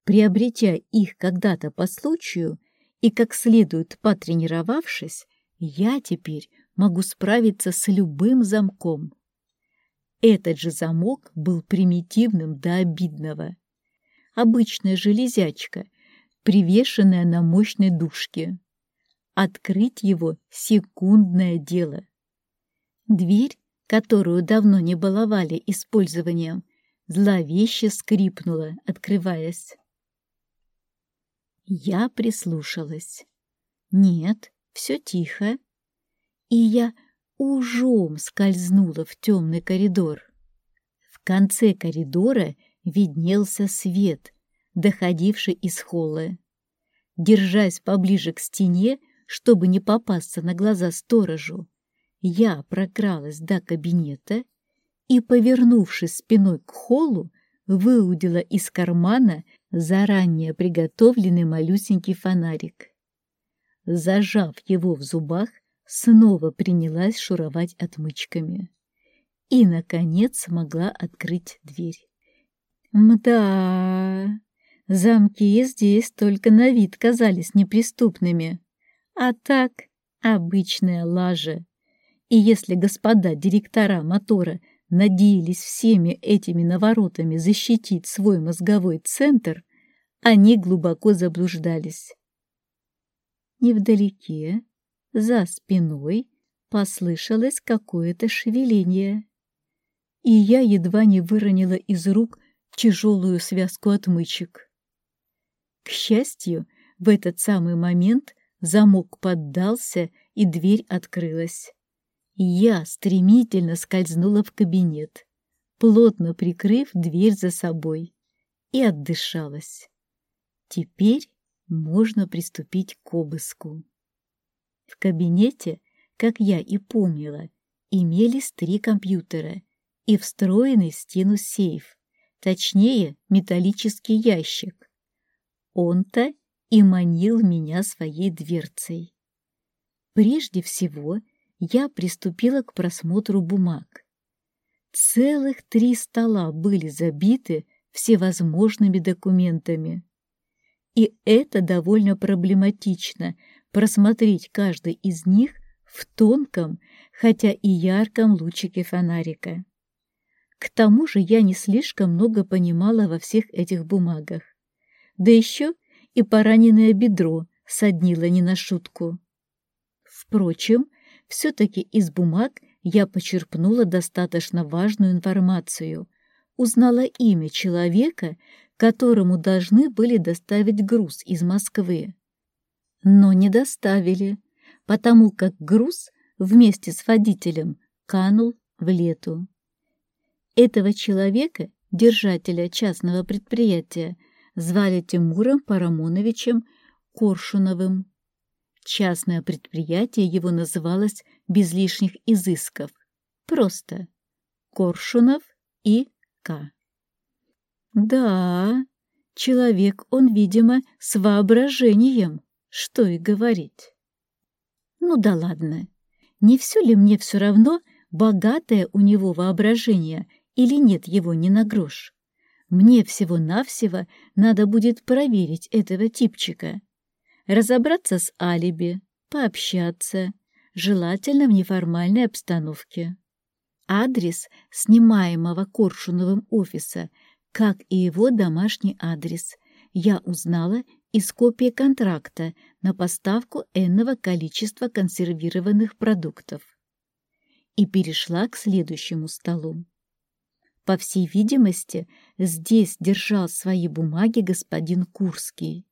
Приобретя их когда-то по случаю и как следует потренировавшись, я теперь могу справиться с любым замком. Этот же замок был примитивным до обидного. Обычная железячка, привешенная на мощной дужке. Открыть его — секундное дело. Дверь, которую давно не баловали использованием, зловеще скрипнула, открываясь. Я прислушалась. Нет, все тихо. И я ужом скользнула в темный коридор. В конце коридора виднелся свет, доходивший из холла. Держась поближе к стене, чтобы не попасться на глаза сторожу, я прокралась до кабинета и, повернувшись спиной к холлу, выудила из кармана заранее приготовленный малюсенький фонарик. Зажав его в зубах, снова принялась шуровать отмычками. И, наконец, смогла открыть дверь. Мда, замки здесь только на вид казались неприступными, а так обычная лажа. И если господа директора мотора надеялись всеми этими наворотами защитить свой мозговой центр, они глубоко заблуждались. Невдалеке за спиной послышалось какое-то шевеление, и я едва не выронила из рук тяжелую связку отмычек. К счастью, в этот самый момент замок поддался, и дверь открылась. Я стремительно скользнула в кабинет, плотно прикрыв дверь за собой, и отдышалась. Теперь можно приступить к обыску. В кабинете, как я и помнила, имелись три компьютера и встроенный в стену сейф, точнее, металлический ящик. Он-то и манил меня своей дверцей. Прежде всего, я приступила к просмотру бумаг. Целых три стола были забиты всевозможными документами. и это довольно проблематично — просмотреть каждый из них в тонком, хотя и ярком лучике фонарика. К тому же я не слишком много понимала во всех этих бумагах. Да еще и пораненное бедро соднило не на шутку. Впрочем, все-таки из бумаг я почерпнула достаточно важную информацию, узнала имя человека, которому должны были доставить груз из Москвы. Но не доставили, потому как груз вместе с водителем канул в лету. Этого человека, держателя частного предприятия, звали Тимуром Парамоновичем Коршуновым. Частное предприятие его называлось без лишних изысков. Просто Коршунов и К. Да, человек он, видимо, с воображением, что и говорить. Ну да ладно, не все ли мне все равно, богатое у него воображение или нет его ни на грош? Мне всего-навсего надо будет проверить этого типчика, разобраться с алиби, пообщаться, желательно в неформальной обстановке. Адрес снимаемого Коршуновым офиса – как и его домашний адрес, я узнала из копии контракта на поставку энного количества консервированных продуктов и перешла к следующему столу. По всей видимости, здесь держал свои бумаги господин Курский.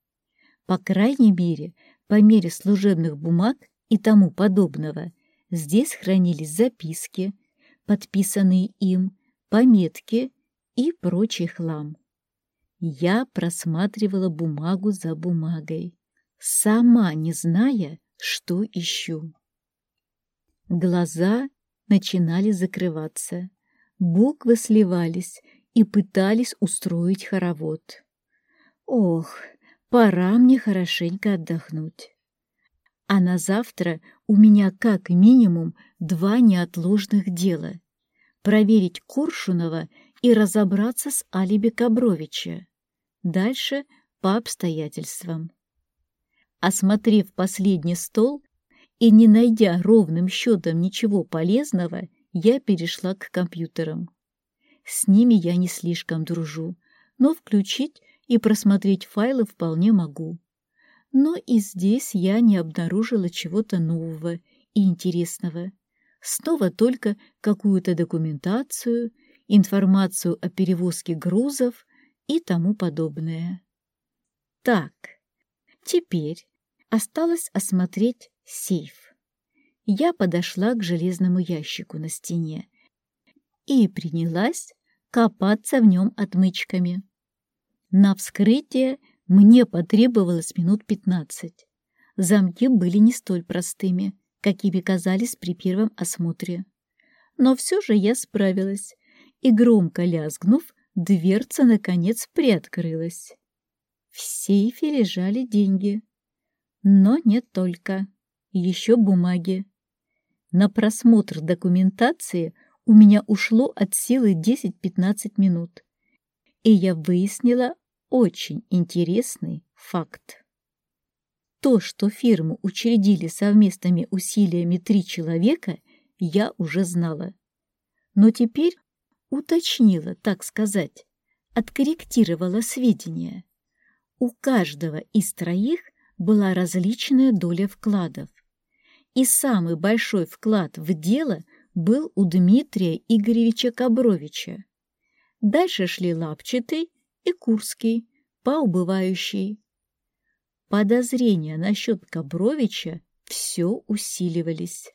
По крайней мере, по мере служебных бумаг и тому подобного, здесь хранились записки, подписанные им, пометки и прочий хлам. Я просматривала бумагу за бумагой, сама не зная, что ищу. Глаза начинали закрываться, буквы сливались и пытались устроить хоровод. Ох, пора мне хорошенько отдохнуть. А на завтра у меня как минимум два неотложных дела — проверить Коршунова и разобраться с алиби Кабровича. Дальше по обстоятельствам. Осмотрев последний стол и не найдя ровным счетом ничего полезного, я перешла к компьютерам. С ними я не слишком дружу, но включить и просмотреть файлы вполне могу. Но и здесь я не обнаружила чего-то нового и интересного. Снова только какую-то документацию — информацию о перевозке грузов и тому подобное. Так, теперь осталось осмотреть сейф. Я подошла к железному ящику на стене и принялась копаться в нем отмычками. На вскрытие мне потребовалось минут пятнадцать. Замки были не столь простыми, какими казались при первом осмотре. Но все же я справилась и, громко лязгнув, дверца, наконец, приоткрылась. В сейфе лежали деньги. Но не только. Еще бумаги. На просмотр документации у меня ушло от силы 10-15 минут. И я выяснила очень интересный факт. То, что фирму учредили совместными усилиями три человека, я уже знала. Но теперь уточнила, так сказать, откорректировала сведения. У каждого из троих была различная доля вкладов. И самый большой вклад в дело был у Дмитрия Игоревича Кобровича. Дальше шли Лапчатый и Курский, по убывающей. Подозрения насчет Кобровича все усиливались.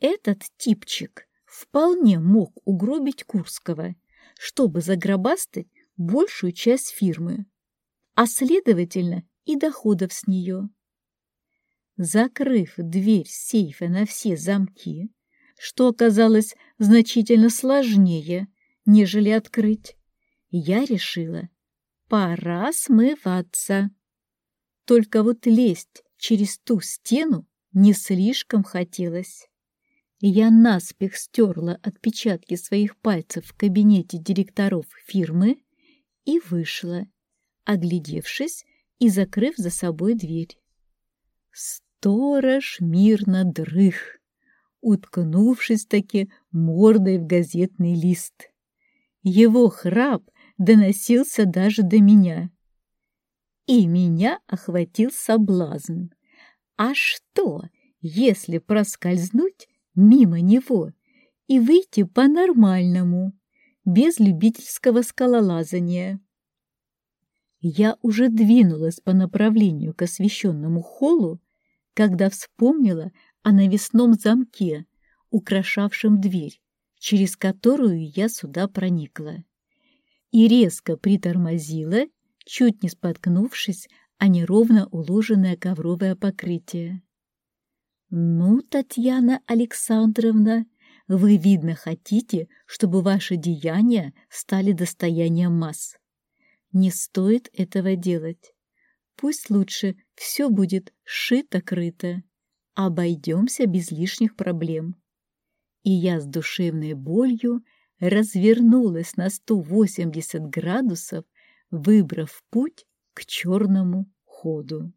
Этот типчик вполне мог угробить Курского, чтобы загробастать большую часть фирмы, а, следовательно, и доходов с нее. Закрыв дверь сейфа на все замки, что оказалось значительно сложнее, нежели открыть, я решила, пора смываться. Только вот лезть через ту стену не слишком хотелось. Я наспех стерла отпечатки своих пальцев в кабинете директоров фирмы и вышла, оглядевшись и закрыв за собой дверь. Сторож мирно дрых, уткнувшись-таки мордой в газетный лист. Его храп доносился даже до меня. И меня охватил соблазн. А что, если проскользнуть мимо него и выйти по-нормальному, без любительского скалолазания? Я уже двинулась по направлению к освещенному холлу, когда вспомнила о навесном замке, украшавшем дверь, через которую я сюда проникла, и резко притормозила, чуть не споткнувшись о неровно уложенное ковровое покрытие. «Ну, Татьяна Александровна, вы, видно, хотите, чтобы ваши деяния стали достоянием масс. Не стоит этого делать. Пусть лучше все будет шито-крыто. Обойдемся без лишних проблем. И я с душевной болью развернулась на 180 градусов, выбрав путь к черному ходу.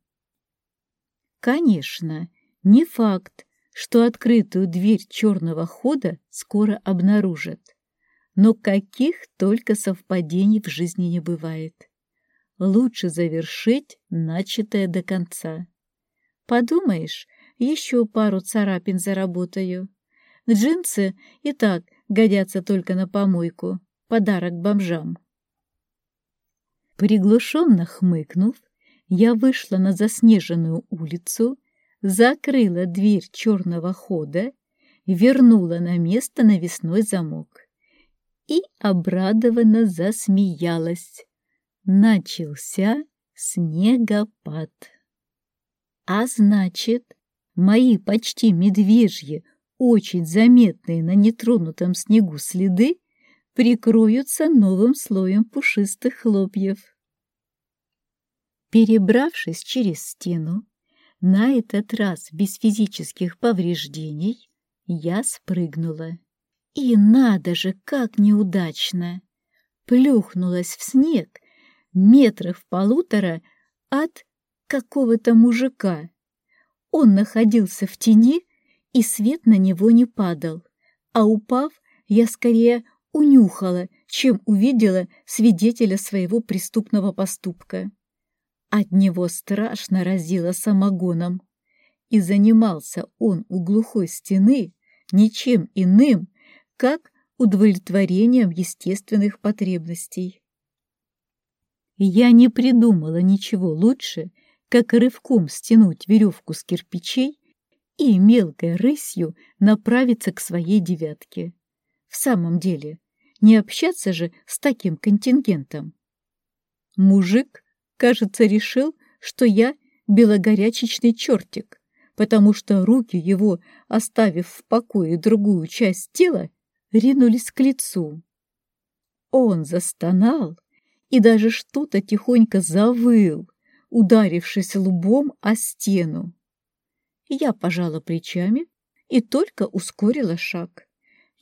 Конечно, не факт, что открытую дверь черного хода скоро обнаружат. Но каких только совпадений в жизни не бывает. Лучше завершить начатое до конца. Подумаешь, еще пару царапин заработаю. Джинсы и так годятся только на помойку. Подарок бомжам. Приглушенно хмыкнув, я вышла на заснеженную улицу, закрыла дверь черного хода, вернула на место навесной замок и обрадованно засмеялась. Начался снегопад. А значит, мои почти медвежьи, очень заметные на нетронутом снегу следы прикроются новым слоем пушистых хлопьев. Перебравшись через стену, на этот раз без физических повреждений, я спрыгнула. И надо же, как неудачно! Плюхнулась в снег метров полутора от какого-то мужика. Он находился в тени, и свет на него не падал, а упав, я скорее унюхала, чем увидела свидетеля своего преступного поступка. От него страшно разило самогоном, и занимался он у глухой стены ничем иным, как удовлетворением естественных потребностей. Я не придумала ничего лучше, как рывком стянуть веревку с кирпичей и мелкой рысью направиться к своей девятке. В самом деле, не общаться же с таким контингентом. Мужик, кажется, решил, что я белогорячечный чертик, потому что руки его, оставив в покое другую часть тела, ринулись к лицу. Он застонал и даже что-то тихонько завыл, ударившись лбом о стену. Я пожала плечами и только ускорила шаг.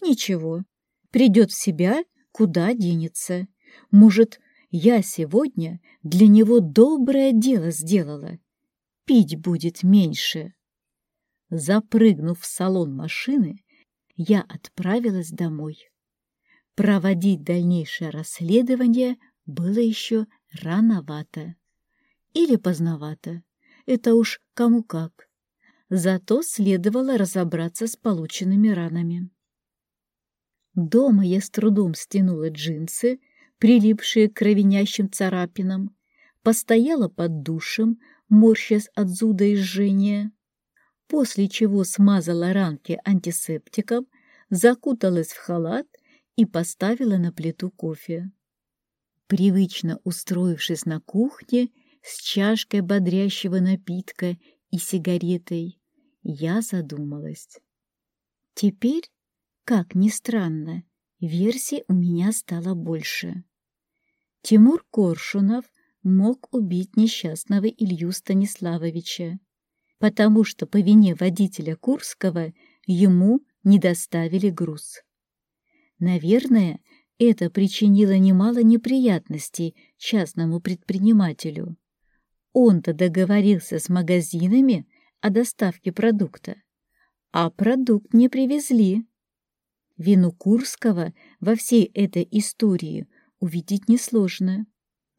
Ничего, придет в себя, куда денется. Может, я сегодня для него доброе дело сделала. Пить будет меньше. Запрыгнув в салон машины, я отправилась домой. Проводить дальнейшее расследование было еще рановато. Или поздновато. Это уж кому как. Зато следовало разобраться с полученными ранами. Дома я с трудом стянула джинсы, прилипшие к кровенящим царапинам, постояла под душем, морщась от зуда и жжения, после чего смазала ранки антисептиком, закуталась в халат и поставила на плиту кофе. Привычно устроившись на кухне с чашкой бодрящего напитка и сигаретой, я задумалась. Теперь как ни странно, версий у меня стало больше. Тимур Коршунов мог убить несчастного Илью Станиславовича, потому что по вине водителя Курского ему не доставили груз. Наверное, это причинило немало неприятностей частному предпринимателю. Он-то договорился с магазинами о доставке продукта, а продукт не привезли. Вину Курского во всей этой истории увидеть несложно.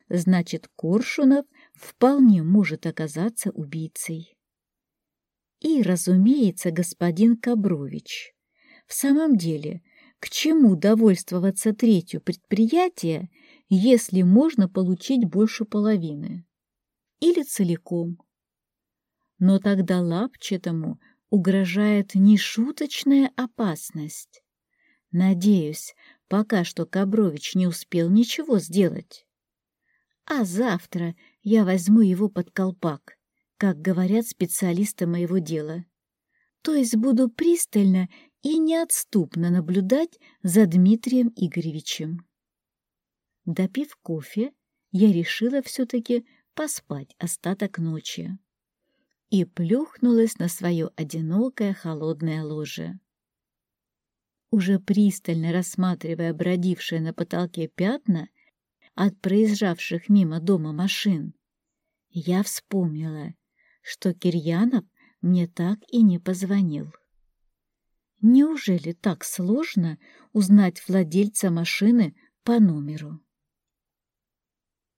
Значит, Коршунов вполне может оказаться убийцей. И, разумеется, господин Кабрович. В самом деле, к чему довольствоваться третью предприятие, если можно получить больше половины? Или целиком? Но тогда Лапчатому угрожает нешуточная опасность. Надеюсь, пока что Кабрович не успел ничего сделать. А завтра я возьму его под колпак, как говорят специалисты моего дела. То есть буду пристально и неотступно наблюдать за Дмитрием Игоревичем. Допив кофе, я решила все-таки поспать остаток ночи и плюхнулась на свое одинокое холодное ложе. Уже пристально рассматривая бродившие на потолке пятна от проезжавших мимо дома машин, я вспомнила, что Кирьянов мне так и не позвонил. Неужели так сложно узнать владельца машины по номеру?